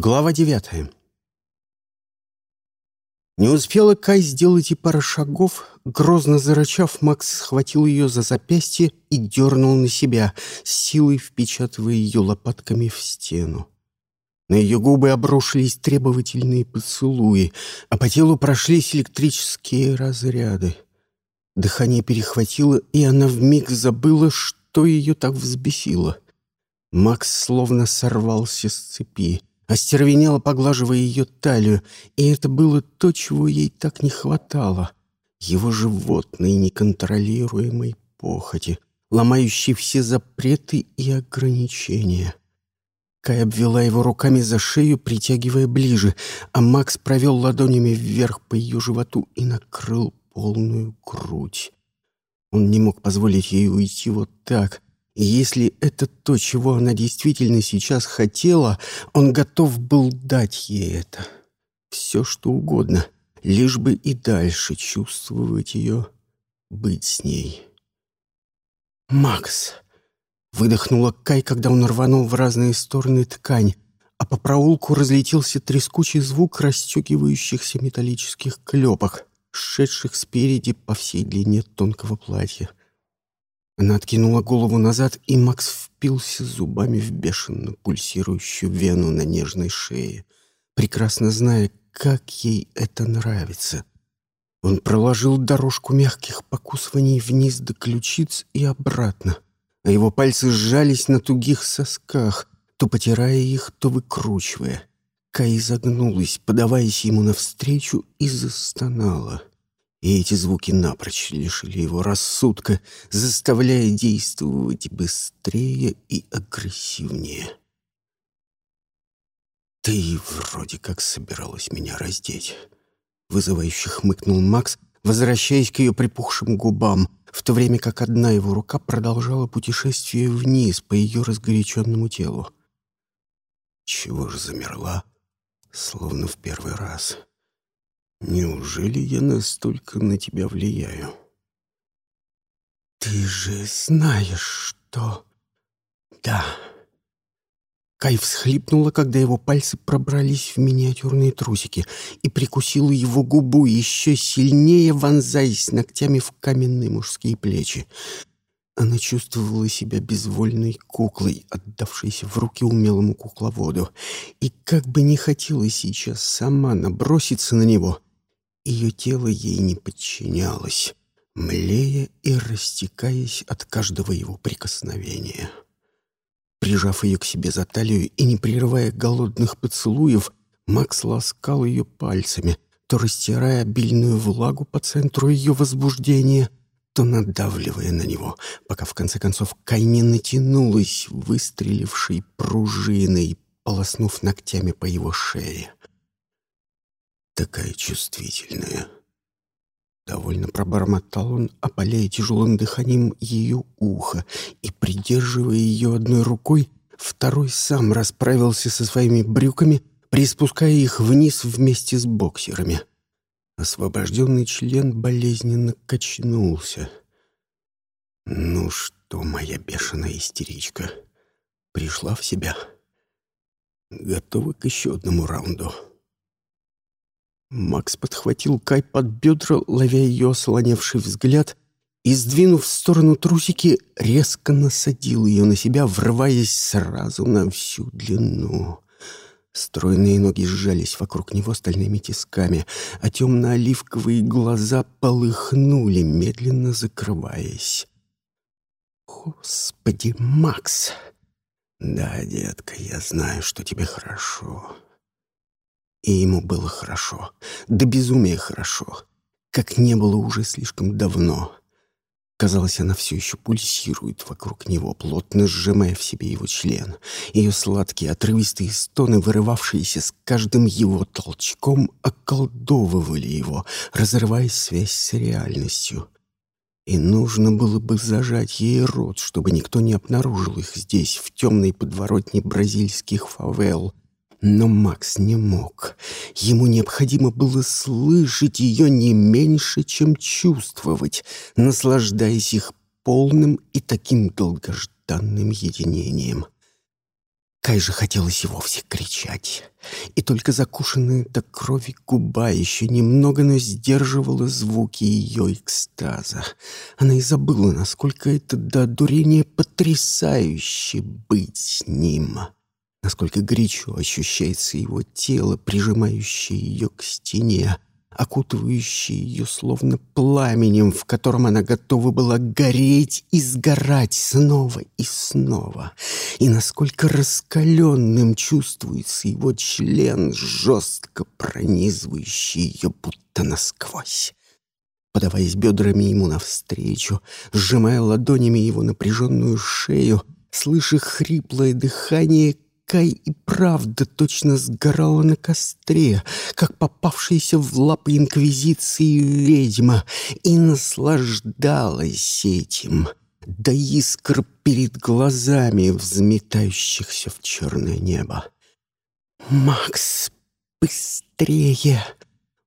Глава девятая. Не успела Кай сделать и пара шагов, грозно зарычав, Макс схватил ее за запястье и дернул на себя, силой впечатывая ее лопатками в стену. На ее губы обрушились требовательные поцелуи, а по телу прошлись электрические разряды. Дыхание перехватило, и она вмиг забыла, что ее так взбесило. Макс словно сорвался с цепи остервенело поглаживая ее талию, и это было то, чего ей так не хватало. Его животной неконтролируемой похоти, ломающей все запреты и ограничения. Кай обвела его руками за шею, притягивая ближе, а Макс провел ладонями вверх по ее животу и накрыл полную грудь. Он не мог позволить ей уйти вот так — если это то, чего она действительно сейчас хотела, он готов был дать ей это. Все, что угодно, лишь бы и дальше чувствовать ее, быть с ней. «Макс!» — выдохнула Кай, когда он рванул в разные стороны ткань, а по проулку разлетелся трескучий звук расстегивающихся металлических клепок, шедших спереди по всей длине тонкого платья. Она откинула голову назад, и Макс впился зубами в бешено пульсирующую вену на нежной шее, прекрасно зная, как ей это нравится. Он проложил дорожку мягких покусываний вниз до ключиц и обратно, а его пальцы сжались на тугих сосках, то потирая их, то выкручивая. Кай изогнулась, подаваясь ему навстречу, и застонала — и эти звуки напрочь лишили его рассудка, заставляя действовать быстрее и агрессивнее. «Ты вроде как собиралась меня раздеть», — вызывающе хмыкнул Макс, возвращаясь к ее припухшим губам, в то время как одна его рука продолжала путешествие вниз по ее разгоряченному телу. «Чего же замерла?» Словно в первый раз. Неужели я настолько на тебя влияю? Ты же знаешь, что... Да. Кай всхлипнула, когда его пальцы пробрались в миниатюрные трусики и прикусила его губу еще сильнее, вонзаясь ногтями в каменные мужские плечи. Она чувствовала себя безвольной куклой, отдавшейся в руки умелому кукловоду. И как бы не хотела сейчас сама наброситься на него, ее тело ей не подчинялось, млея и растекаясь от каждого его прикосновения. Прижав ее к себе за талию и не прерывая голодных поцелуев, Макс ласкал ее пальцами, то растирая обильную влагу по центру ее возбуждения, то надавливая на него, пока в конце концов Кай не натянулась, выстрелившей пружиной, полоснув ногтями по его шее такая чувствительная. Довольно пробормотал он, опаляя тяжелым дыханием ее ухо и, придерживая ее одной рукой, второй сам расправился со своими брюками, приспуская их вниз вместе с боксерами. Освобожденный член болезненно качнулся. «Ну что, моя бешеная истеричка, пришла в себя? Готова к еще одному раунду?» Макс подхватил Кай под бедра, ловя ее слоневший взгляд, и, сдвинув в сторону трусики, резко насадил ее на себя, врываясь сразу на всю длину. Стройные ноги сжались вокруг него стальными тисками, а темно-оливковые глаза полыхнули, медленно закрываясь. «Господи, Макс!» «Да, детка, я знаю, что тебе хорошо. И ему было хорошо, до безумия хорошо, как не было уже слишком давно. Казалось, она все еще пульсирует вокруг него, плотно сжимая в себе его член. Ее сладкие, отрывистые стоны, вырывавшиеся с каждым его толчком, околдовывали его, разрывая связь с реальностью. И нужно было бы зажать ей рот, чтобы никто не обнаружил их здесь, в темной подворотне бразильских фавел — но Макс не мог. Ему необходимо было слышать ее не меньше, чем чувствовать, наслаждаясь их полным и таким долгожданным единением. Кай же хотелось и вовсе кричать. И только закушенная до крови губа еще немного, но сдерживала звуки ее экстаза. Она и забыла, насколько это до одурения потрясающе быть с ним. Насколько горячо ощущается его тело, прижимающее ее к стене, окутывающий ее словно пламенем, в котором она готова была гореть и сгорать снова и снова. И насколько раскаленным чувствуется его член, жестко пронизывающий ее будто насквозь. Подаваясь бедрами ему навстречу, сжимая ладонями его напряженную шею, слыша хриплое дыхание, Кай и правда точно сгорала на костре, как попавшаяся в лапы инквизиции ведьма, и наслаждалась этим до искр перед глазами, взметающихся в черное небо. «Макс, быстрее!»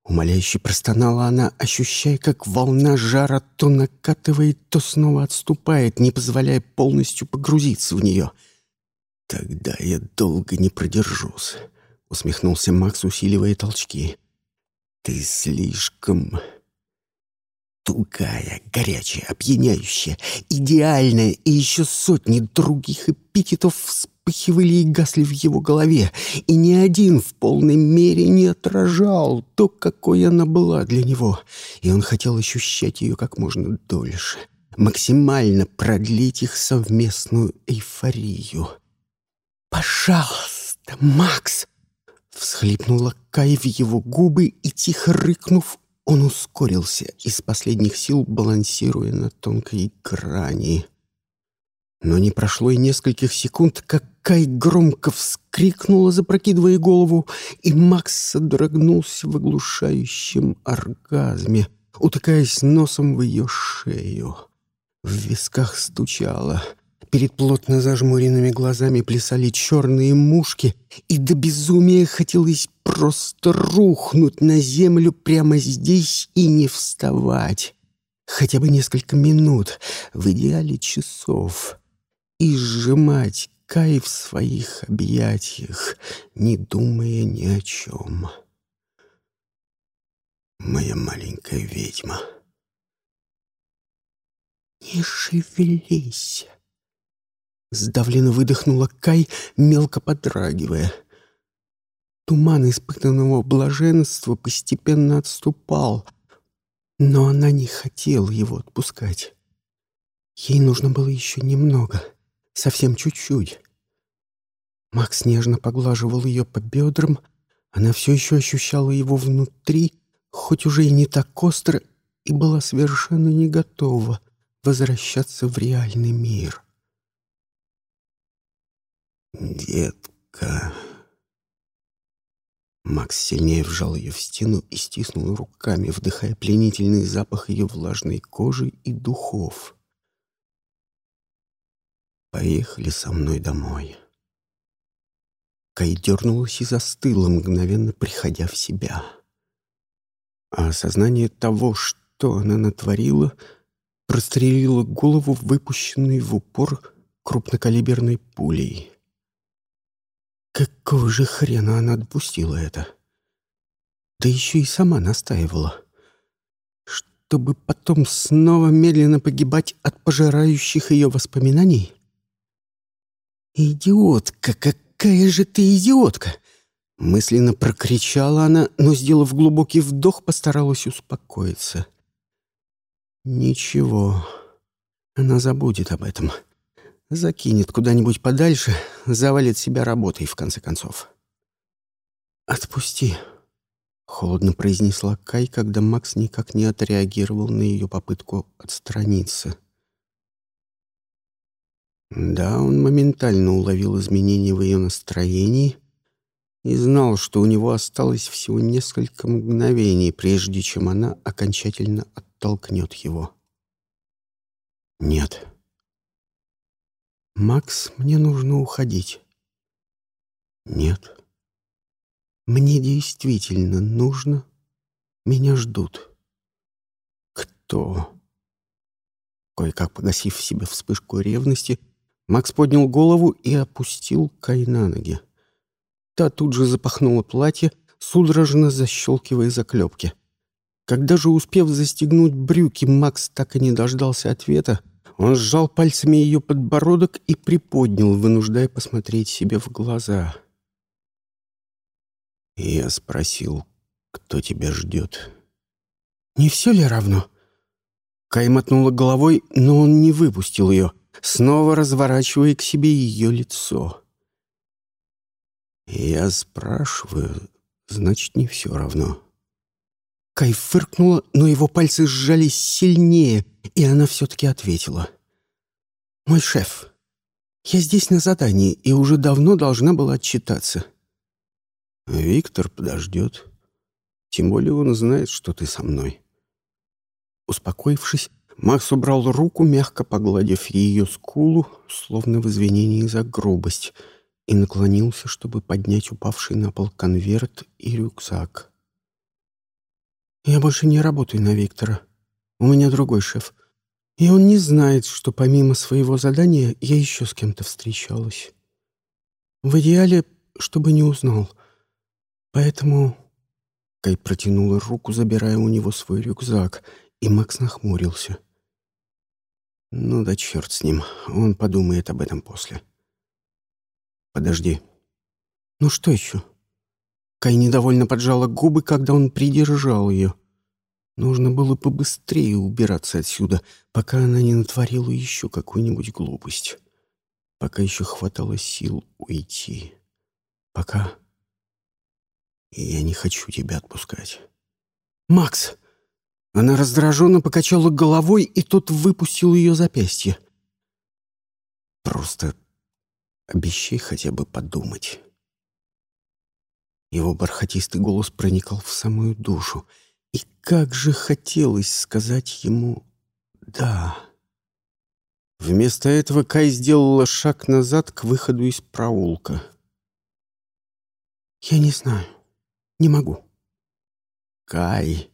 Умоляюще простонала она, ощущая, как волна жара то накатывает, то снова отступает, не позволяя полностью погрузиться в нее — «Тогда я долго не продержусь», — усмехнулся Макс, усиливая толчки. «Ты слишком тугая, горячая, опьяняющая, идеальная, и еще сотни других эпитетов вспыхивали и гасли в его голове, и ни один в полной мере не отражал то, какой она была для него, и он хотел ощущать ее как можно дольше, максимально продлить их совместную эйфорию. «Пожалуйста, Макс!» Всхлипнула Кай в его губы и, тихо рыкнув, он ускорился, из последних сил балансируя на тонкой грани. Но не прошло и нескольких секунд, как Кай громко вскрикнула, запрокидывая голову, и Макс содрогнулся в оглушающем оргазме, утыкаясь носом в ее шею. В висках стучало — Перед плотно зажмуренными глазами плясали черные мушки, и до безумия хотелось просто рухнуть на землю прямо здесь и не вставать. Хотя бы несколько минут, в идеале часов, и сжимать Кай в своих объятиях, не думая ни о чем. Моя маленькая ведьма. «Не шевелись!» Сдавленно выдохнула Кай, мелко подрагивая. Туман испытанного блаженства постепенно отступал, но она не хотела его отпускать. Ей нужно было еще немного, совсем чуть-чуть. Макс нежно поглаживал ее по бедрам, она все еще ощущала его внутри, хоть уже и не так остро, и была совершенно не готова возвращаться в реальный мир. «Детка...» Макс сильнее вжал ее в стену и стиснул руками, вдыхая пленительный запах ее влажной кожи и духов. «Поехали со мной домой». Кай дернулась и застыла, мгновенно приходя в себя. А осознание того, что она натворила, прострелило голову, выпущенной в упор крупнокалиберной пулей. Какого же хрена она допустила это? Да еще и сама настаивала. Чтобы потом снова медленно погибать от пожирающих ее воспоминаний? «Идиотка! Какая же ты идиотка!» Мысленно прокричала она, но, сделав глубокий вдох, постаралась успокоиться. «Ничего, она забудет об этом». Закинет куда-нибудь подальше, завалит себя работой, в конце концов. «Отпусти», — холодно произнесла Кай, когда Макс никак не отреагировал на ее попытку отстраниться. Да, он моментально уловил изменения в ее настроении и знал, что у него осталось всего несколько мгновений, прежде чем она окончательно оттолкнет его. «Нет», «Макс, мне нужно уходить». «Нет. Мне действительно нужно. Меня ждут». «Кто?» Кое-как погасив в себе вспышку ревности, Макс поднял голову и опустил Кай на ноги. Та тут же запахнула платье, судорожно защелкивая заклепки. Когда же, успев застегнуть брюки, Макс так и не дождался ответа, он сжал пальцами ее подбородок и приподнял, вынуждая посмотреть себе в глаза. Я спросил, кто тебя ждет. «Не все ли равно?» Кай мотнула головой, но он не выпустил ее, снова разворачивая к себе ее лицо. «Я спрашиваю, значит, не все равно». Кай фыркнула, но его пальцы сжались сильнее, и она все-таки ответила. «Мой шеф, я здесь на задании и уже давно должна была отчитаться». «Виктор подождет. Тем более он знает, что ты со мной». Успокоившись, Макс убрал руку, мягко погладив ее скулу, словно в извинении за грубость, и наклонился, чтобы поднять упавший на пол конверт и рюкзак. «Я больше не работаю на Виктора. У меня другой шеф. И он не знает, что помимо своего задания я еще с кем-то встречалась. В идеале, чтобы не узнал. Поэтому...» Кай протянула руку, забирая у него свой рюкзак, и Макс нахмурился. «Ну да черт с ним, он подумает об этом после». «Подожди». «Ну что еще?» Кай недовольно поджала губы, когда он придержал ее. Нужно было побыстрее убираться отсюда, пока она не натворила еще какую-нибудь глупость. Пока еще хватало сил уйти. Пока... я не хочу тебя отпускать. «Макс!» Она раздраженно покачала головой, и тот выпустил ее запястье. «Просто обещай хотя бы подумать». Его бархатистый голос проникал в самую душу, и как же хотелось сказать ему «да». Вместо этого Кай сделала шаг назад к выходу из проулка. «Я не знаю. Не могу». «Кай»,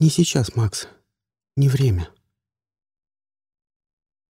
«Не сейчас, Макс. Не время».